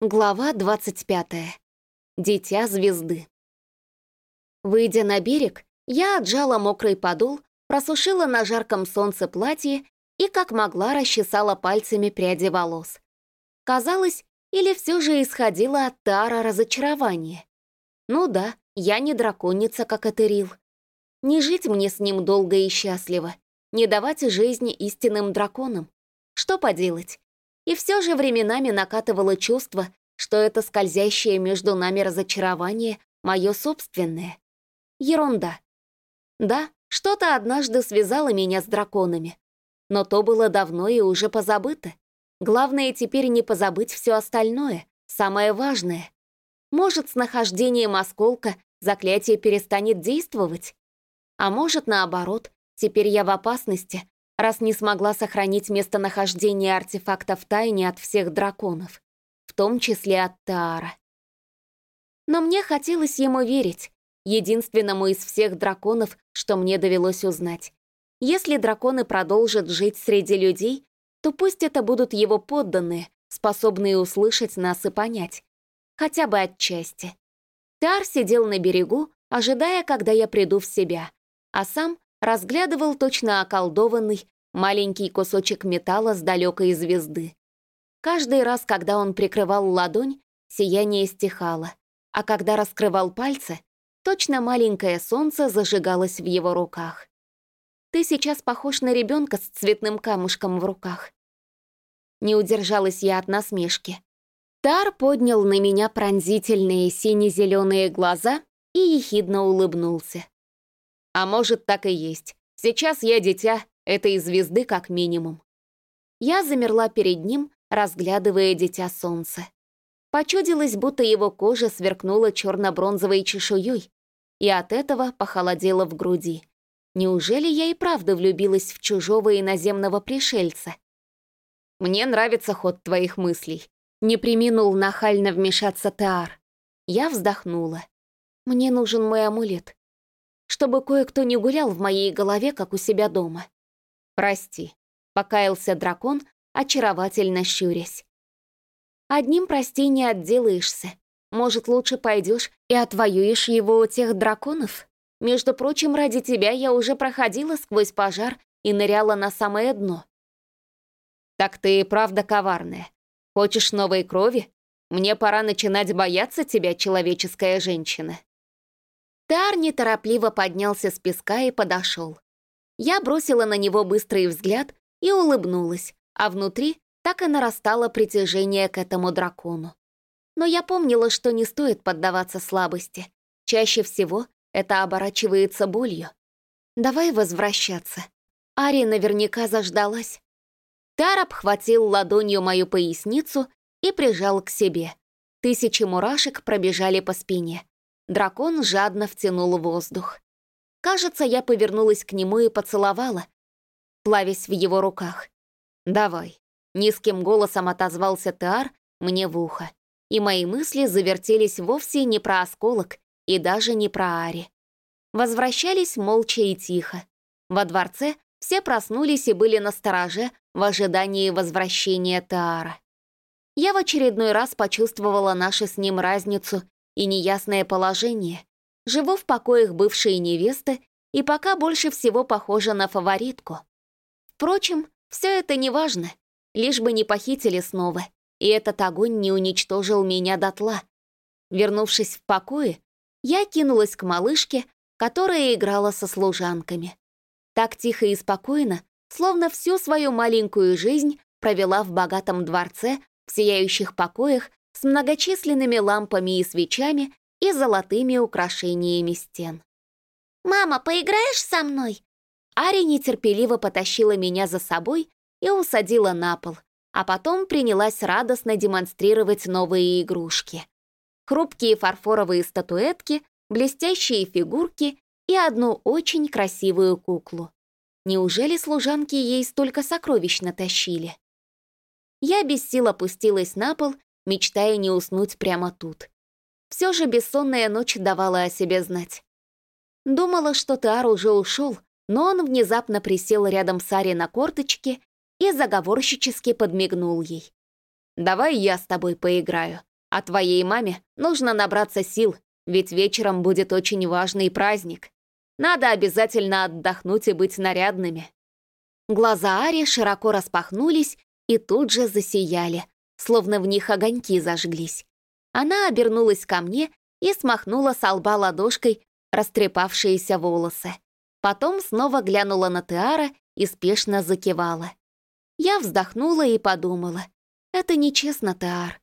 Глава 25. Дитя звезды. Выйдя на берег, я отжала мокрый подол, просушила на жарком солнце платье и, как могла, расчесала пальцами пряди волос. Казалось, или все же исходило от Тара разочарование. Ну да, я не драконица, как Этерил. Не жить мне с ним долго и счастливо, не давать жизни истинным драконам. Что поделать? И все же временами накатывало чувство, что это скользящее между нами разочарование мое собственное. Ерунда. Да, что-то однажды связало меня с драконами. Но то было давно и уже позабыто. Главное теперь не позабыть все остальное, самое важное. Может, с нахождением осколка заклятие перестанет действовать? А может, наоборот, теперь я в опасности, раз не смогла сохранить местонахождение артефакта в тайне от всех драконов, в том числе от Таара. Но мне хотелось ему верить, единственному из всех драконов, что мне довелось узнать. Если драконы продолжат жить среди людей, то пусть это будут его подданные, способные услышать нас и понять. Хотя бы отчасти. Таар сидел на берегу, ожидая, когда я приду в себя, а сам разглядывал точно околдованный маленький кусочек металла с далекой звезды. Каждый раз, когда он прикрывал ладонь, сияние стихало, а когда раскрывал пальцы, точно маленькое солнце зажигалось в его руках. «Ты сейчас похож на ребенка с цветным камушком в руках». Не удержалась я от насмешки. Тар поднял на меня пронзительные сине-зеленые глаза и ехидно улыбнулся. А может, так и есть. Сейчас я дитя этой звезды как минимум. Я замерла перед ним, разглядывая дитя солнца. Почудилось, будто его кожа сверкнула черно-бронзовой чешуей, и от этого похолодело в груди. Неужели я и правда влюбилась в чужого иноземного пришельца? «Мне нравится ход твоих мыслей», — не приминул нахально вмешаться Теар. Я вздохнула. «Мне нужен мой амулет чтобы кое-кто не гулял в моей голове, как у себя дома. «Прости», — покаялся дракон, очаровательно щурясь. «Одним прости не отделаешься. Может, лучше пойдешь и отвоюешь его у тех драконов? Между прочим, ради тебя я уже проходила сквозь пожар и ныряла на самое дно». «Так ты и правда коварная. Хочешь новой крови? Мне пора начинать бояться тебя, человеческая женщина». Тар неторопливо поднялся с песка и подошел. Я бросила на него быстрый взгляд и улыбнулась, а внутри так и нарастало притяжение к этому дракону. Но я помнила, что не стоит поддаваться слабости. Чаще всего это оборачивается болью. Давай возвращаться. Ари наверняка заждалась. Тар обхватил ладонью мою поясницу и прижал к себе. Тысячи мурашек пробежали по спине. Дракон жадно втянул воздух. Кажется, я повернулась к нему и поцеловала, плавясь в его руках. «Давай», — низким голосом отозвался Теар мне в ухо, и мои мысли завертелись вовсе не про осколок и даже не про Ари. Возвращались молча и тихо. Во дворце все проснулись и были на стороже в ожидании возвращения Теара. Я в очередной раз почувствовала нашу с ним разницу и неясное положение. Живу в покоях бывшей невесты и пока больше всего похожа на фаворитку. Впрочем, все это не важно, лишь бы не похитили снова, и этот огонь не уничтожил меня дотла. Вернувшись в покое, я кинулась к малышке, которая играла со служанками. Так тихо и спокойно, словно всю свою маленькую жизнь провела в богатом дворце, в сияющих покоях с многочисленными лампами и свечами и золотыми украшениями стен. «Мама, поиграешь со мной?» Ари нетерпеливо потащила меня за собой и усадила на пол, а потом принялась радостно демонстрировать новые игрушки. Хрупкие фарфоровые статуэтки, блестящие фигурки и одну очень красивую куклу. Неужели служанки ей столько сокровищ натащили? Я без сил опустилась на пол мечтая не уснуть прямо тут. Все же бессонная ночь давала о себе знать. Думала, что Теар уже ушел, но он внезапно присел рядом с Ари на корточке и заговорщически подмигнул ей. давай я с тобой поиграю. А твоей маме нужно набраться сил, ведь вечером будет очень важный праздник. Надо обязательно отдохнуть и быть нарядными». Глаза Ари широко распахнулись и тут же засияли, словно в них огоньки зажглись. Она обернулась ко мне и смахнула с лба ладошкой растрепавшиеся волосы. Потом снова глянула на Теара и спешно закивала. Я вздохнула и подумала. Это нечестно, Теар.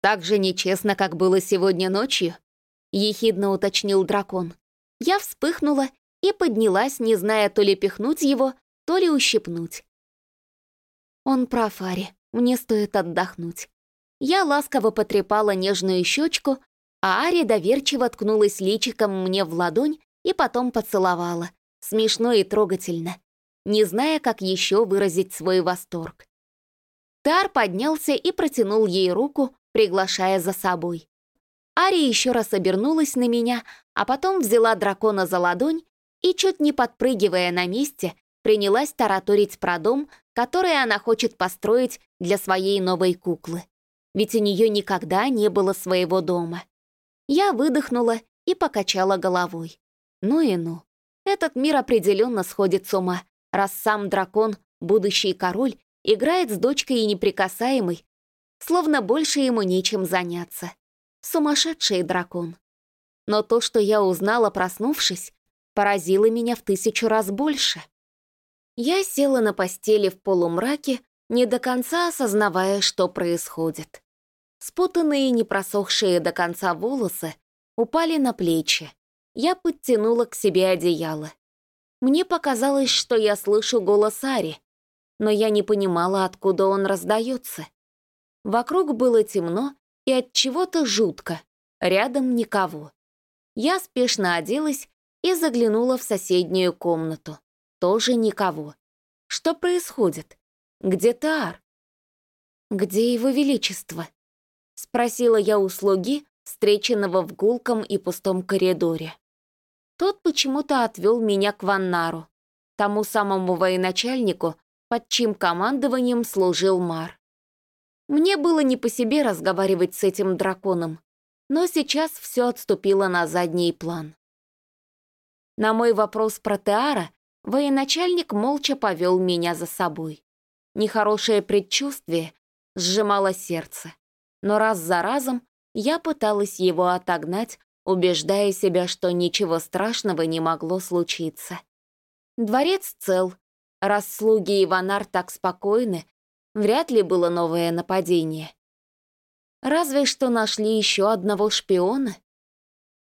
Так же нечестно, как было сегодня ночью, ехидно уточнил дракон. Я вспыхнула и поднялась, не зная то ли пихнуть его, то ли ущипнуть. Он прав, Ари, мне стоит отдохнуть. Я ласково потрепала нежную щечку, а Ари доверчиво ткнулась личиком мне в ладонь и потом поцеловала. Смешно и трогательно, не зная, как еще выразить свой восторг. Тар поднялся и протянул ей руку, приглашая за собой. Ари еще раз обернулась на меня, а потом взяла дракона за ладонь и, чуть не подпрыгивая на месте, принялась тараторить про дом, который она хочет построить для своей новой куклы. Ведь у нее никогда не было своего дома. Я выдохнула и покачала головой. Ну и ну. Этот мир определенно сходит с ума, раз сам дракон, будущий король, играет с дочкой и неприкасаемой, словно больше ему нечем заняться. Сумасшедший дракон. Но то, что я узнала, проснувшись, поразило меня в тысячу раз больше. Я села на постели в полумраке, не до конца осознавая, что происходит. Спутанные, не просохшие до конца волосы упали на плечи. Я подтянула к себе одеяло. Мне показалось, что я слышу голос Ари, но я не понимала, откуда он раздается. Вокруг было темно и от чего-то жутко, рядом никого. Я спешно оделась и заглянула в соседнюю комнату. Тоже никого. Что происходит? Где Таар? Где его величество? Спросила я у слуги, встреченного в гулком и пустом коридоре. Тот почему-то отвел меня к Ваннару, тому самому военачальнику, под чьим командованием служил Мар. Мне было не по себе разговаривать с этим драконом, но сейчас все отступило на задний план. На мой вопрос про Теара военачальник молча повел меня за собой. Нехорошее предчувствие сжимало сердце, но раз за разом я пыталась его отогнать, убеждая себя, что ничего страшного не могло случиться. Дворец цел. Раз слуги Иванар так спокойны, вряд ли было новое нападение. Разве что нашли еще одного шпиона.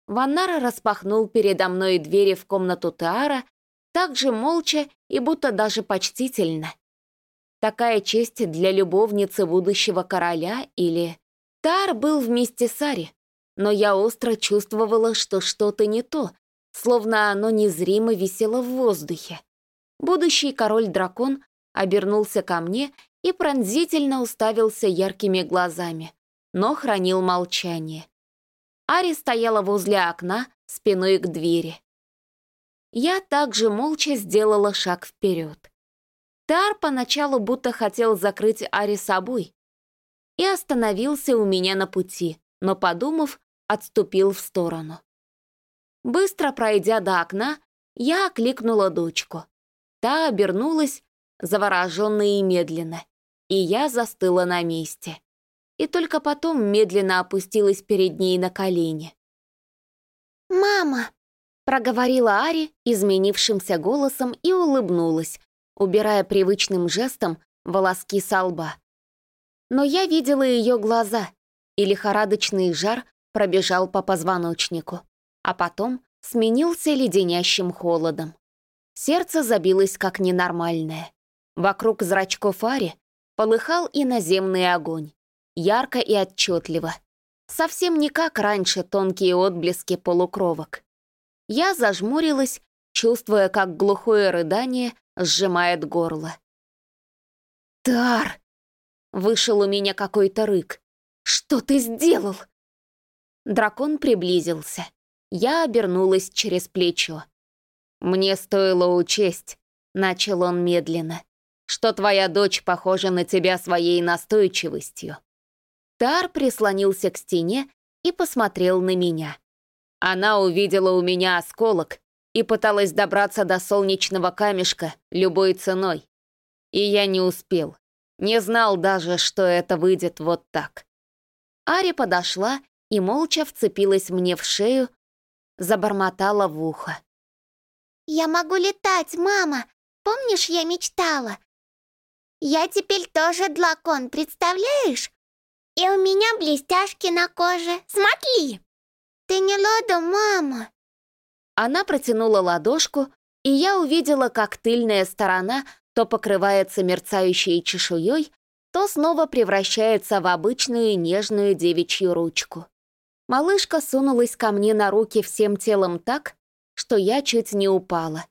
Ваннара распахнул передо мной двери в комнату Теара, так же молча и будто даже почтительно. Такая честь для любовницы будущего короля или... Тар был вместе с Ари, но я остро чувствовала, что что-то не то, словно оно незримо висело в воздухе. Будущий король-дракон обернулся ко мне и пронзительно уставился яркими глазами, но хранил молчание. Ари стояла возле окна, спиной к двери. Я также молча сделала шаг вперед. Тар поначалу будто хотел закрыть Ари собой и остановился у меня на пути, но, подумав, отступил в сторону. Быстро пройдя до окна, я окликнула дочку. Та обернулась, завороженно и медленно, и я застыла на месте. И только потом медленно опустилась перед ней на колени. «Мама!» — проговорила Ари изменившимся голосом и улыбнулась, убирая привычным жестом волоски со лба. Но я видела ее глаза, и лихорадочный жар пробежал по позвоночнику, а потом сменился леденящим холодом. Сердце забилось как ненормальное. Вокруг зрачков Ари полыхал и наземный огонь, ярко и отчетливо. Совсем не как раньше тонкие отблески полукровок. Я зажмурилась, чувствуя, как глухое рыдание сжимает горло. «Тар!» — вышел у меня какой-то рык. «Что ты сделал?» Дракон приблизился. Я обернулась через плечо. «Мне стоило учесть», — начал он медленно, что твоя дочь похожа на тебя своей настойчивостью». Тар прислонился к стене и посмотрел на меня. Она увидела у меня осколок и пыталась добраться до солнечного камешка любой ценой. И я не успел. Не знал даже, что это выйдет вот так. Ари подошла и молча вцепилась мне в шею, забормотала в ухо. «Я могу летать, мама! Помнишь, я мечтала? Я теперь тоже длакон, представляешь? И у меня блестяшки на коже. Смотри! Ты не лода, мама!» Она протянула ладошку, и я увидела, как тыльная сторона то покрывается мерцающей чешуей, то снова превращается в обычную нежную девичью ручку. Малышка сунулась ко мне на руки всем телом так, что я чуть не упала.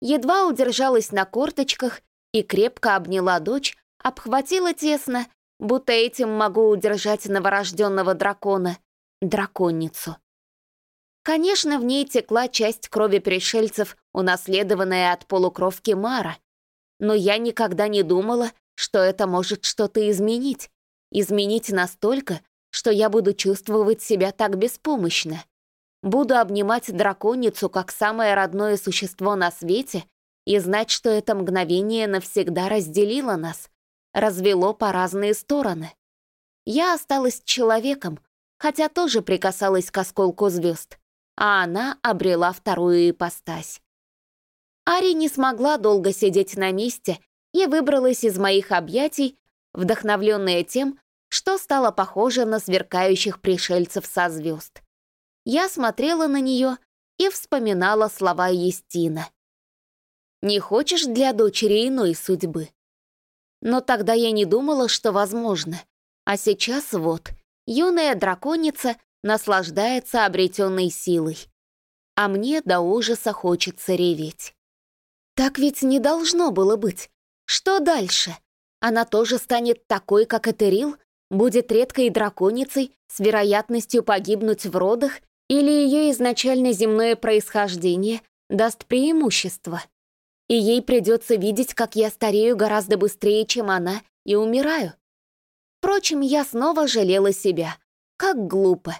Едва удержалась на корточках и крепко обняла дочь, обхватила тесно, будто этим могу удержать новорожденного дракона, драконицу. Конечно, в ней текла часть крови пришельцев, унаследованная от полукровки Мара, но я никогда не думала, что это может что-то изменить. Изменить настолько, что я буду чувствовать себя так беспомощно. Буду обнимать драконицу как самое родное существо на свете и знать, что это мгновение навсегда разделило нас, развело по разные стороны. Я осталась человеком, хотя тоже прикасалась к осколку звезд, а она обрела вторую ипостась. Ари не смогла долго сидеть на месте и выбралась из моих объятий, вдохновленная тем, что стало похоже на сверкающих пришельцев со звезд. Я смотрела на нее и вспоминала слова Естина. «Не хочешь для дочери иной судьбы?» Но тогда я не думала, что возможно. А сейчас вот, юная драконица наслаждается обретенной силой. А мне до ужаса хочется реветь. Так ведь не должно было быть. Что дальше? Она тоже станет такой, как Этерил? Будет редкой драконицей с вероятностью погибнуть в родах? Или ее изначально земное происхождение даст преимущество? И ей придется видеть, как я старею гораздо быстрее, чем она, и умираю. Впрочем, я снова жалела себя. Как глупо.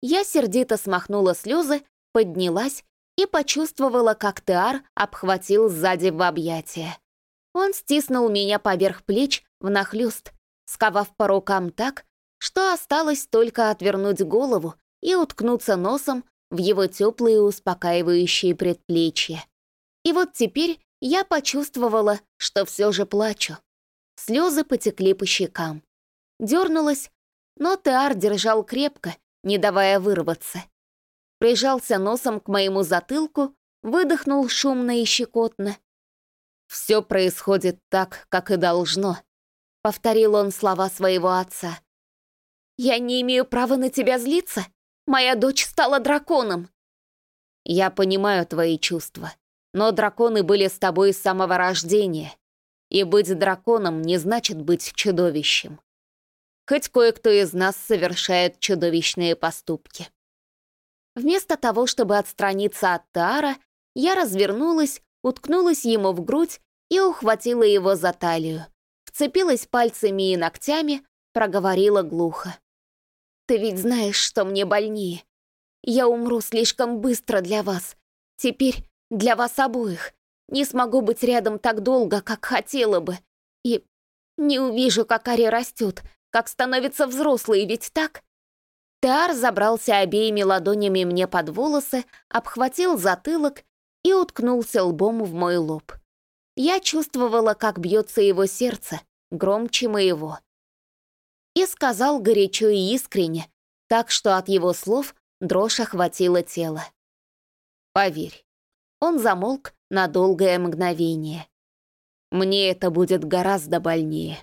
Я сердито смахнула слезы, поднялась и почувствовала, как Теар обхватил сзади в объятия. Он стиснул меня поверх плеч внахлёст, сковав по рукам так, что осталось только отвернуть голову и уткнуться носом в его теплые успокаивающие предплечья. И вот теперь я почувствовала, что все же плачу. Слезы потекли по щекам. Дернулась, но Теар держал крепко, не давая вырваться прижался носом к моему затылку, выдохнул шумно и щекотно. «Все происходит так, как и должно», — повторил он слова своего отца. «Я не имею права на тебя злиться? Моя дочь стала драконом!» «Я понимаю твои чувства, но драконы были с тобой с самого рождения, и быть драконом не значит быть чудовищем. Хоть кое-кто из нас совершает чудовищные поступки». Вместо того, чтобы отстраниться от Таара, я развернулась, уткнулась ему в грудь и ухватила его за талию. Вцепилась пальцами и ногтями, проговорила глухо. «Ты ведь знаешь, что мне больнее. Я умру слишком быстро для вас. Теперь для вас обоих. Не смогу быть рядом так долго, как хотела бы. И не увижу, как Ари растет, как становится взрослой, ведь так? Теар забрался обеими ладонями мне под волосы, обхватил затылок и уткнулся лбом в мой лоб. Я чувствовала, как бьется его сердце, громче моего. И сказал горячо и искренне, так что от его слов дрожь охватила тело. «Поверь». Он замолк на долгое мгновение. «Мне это будет гораздо больнее».